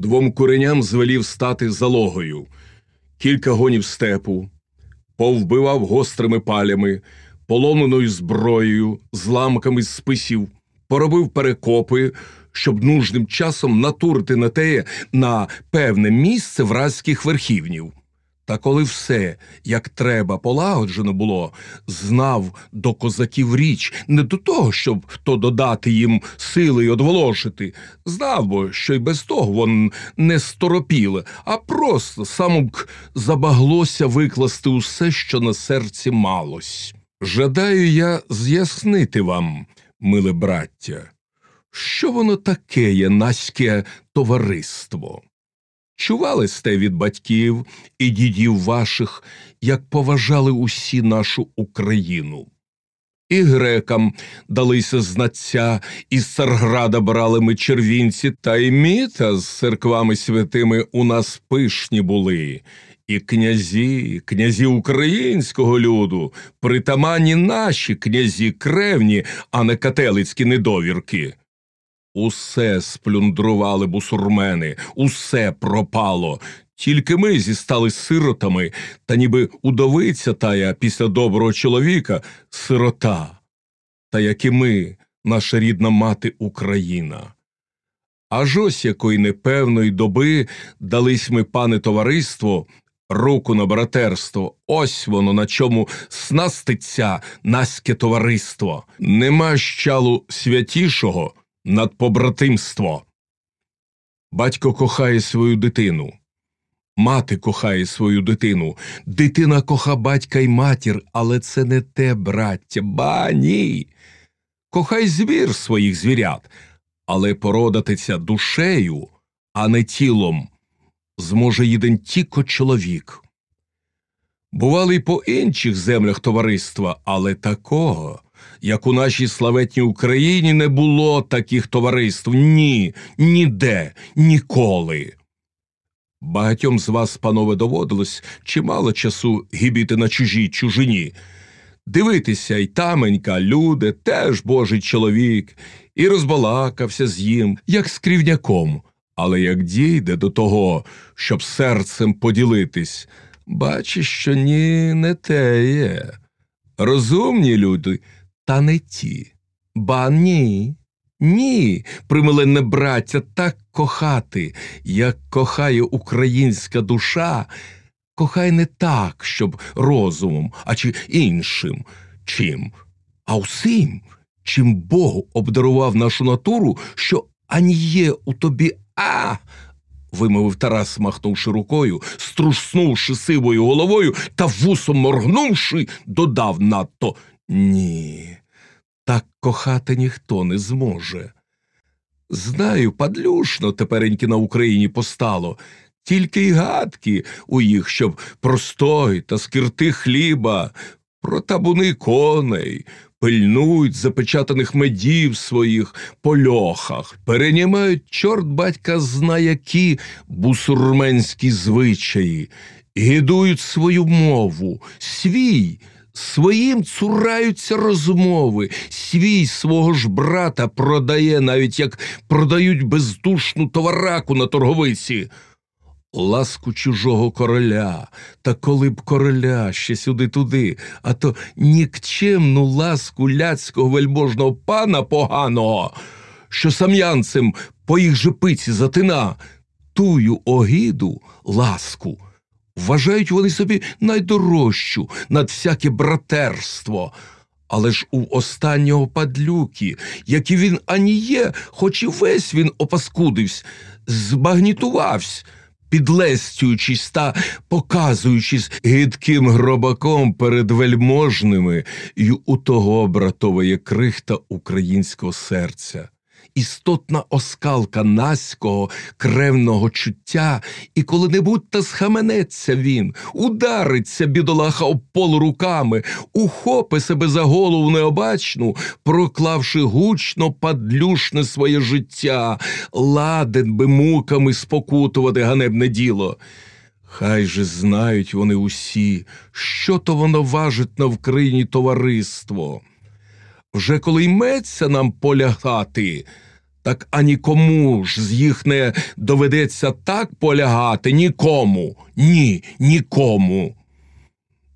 Двом куреням звелів стати залогою, кілька гонів степу, повбивав гострими палями, полоненою зброєю, зламками з списів, поробив перекопи, щоб нужним часом натурити на теє на певне місце вразьких верхівнів. Та коли все, як треба, полагоджено було, знав до козаків річ не до того, щоб то додати їм сили й одволошити, знав бо, що й без того вон не сторопіли, а просто самок забаглося викласти усе, що на серці малось. Жадаю я з'яснити вам, миле браття, що воно таке є наське товариство. Чували сте від батьків і дідів ваших, як поважали усі нашу Україну. І грекам далися знаття, із Царграда брали ми червінці, та й міта з церквами святими у нас пишні були. І князі, князі українського люду, притаманні наші князі кревні, а не кателицькі недовірки. Усе сплюндрували бусурмени, усе пропало. Тільки ми зістали сиротами, та ніби удовиця тая після доброго чоловіка сирота. Та як і ми, наша рідна мати Україна. Аж ось якої непевної доби дались ми, пане товариство, руку на братерство. Ось воно на чому снаститься наське товариство. Нема щалу святішого над побратимство. Батько кохає свою дитину. Мати кохає свою дитину, дитина коха батька й матір, але це не те, браття, ба ні. Кохай звір своїх звірят, але породатися душею, а не тілом, зможе єдин тільки чоловік. Бували й по інших землях товариства, але такого, як у нашій славетній Україні, не було таких товариств ні, ніде, ніколи. Багатьом з вас, панове, доводилось чимало часу гібіти на чужій чужині. Дивитися й таменька, люди, теж божий чоловік, і розбалакався з їм, як з крівняком. Але як дійде до того, щоб серцем поділитись, бачиш, що ні, не те є. Розумні люди, та не ті. Ба ні. Ні, примиленне браття, так кохати, як кохає українська душа, кохай не так, щоб розумом, а чи іншим чим, а усім, чим Бог обдарував нашу натуру, що ані є у тобі а. вимовив Тарас, махнувши рукою, струснувши сивою головою та вусом моргнувши, додав надто ні. Так кохати ніхто не зможе. Знаю, падлюшно тепереньки на Україні постало, тільки й гадки у їх, щоб простой та скирти хліба, про табуни коней, пильнують запечатаних медів своїх по льохах, перенімають чорт батька зна які бусурменські звичаї, гідують свою мову, свій. Своїм цураються розмови, свій свого ж брата продає, навіть як продають бездушну товараку на торговиці. Ласку чужого короля, та коли б короля ще сюди-туди, а то нікчемну ласку ляцького вельможного пана поганого, що сам'янцем по їх же пиці затина, тую огіду ласку вважають вони собі найдорожчу над всяке братерство. Але ж у останнього падлюки, як і він ані є, хоч і весь він опаскудився, збагнітувався, підлестюючись та показуючись гидким гробаком перед вельможними, й у того братове крихта українського серця істотна оскалка наського кревного чуття, і коли-небудь та схаменеться він, удариться бідолаха об пол руками, ухопи себе за голову необачну, проклавши гучно падлюшне своє життя, ладен би муками спокутувати ганебне діло. Хай же знають вони усі, що то воно важить на Вкрині товариство. Вже коли йметься нам полягати, Так а нікому ж з їх не доведеться так полягати, нікому, ні, нікому.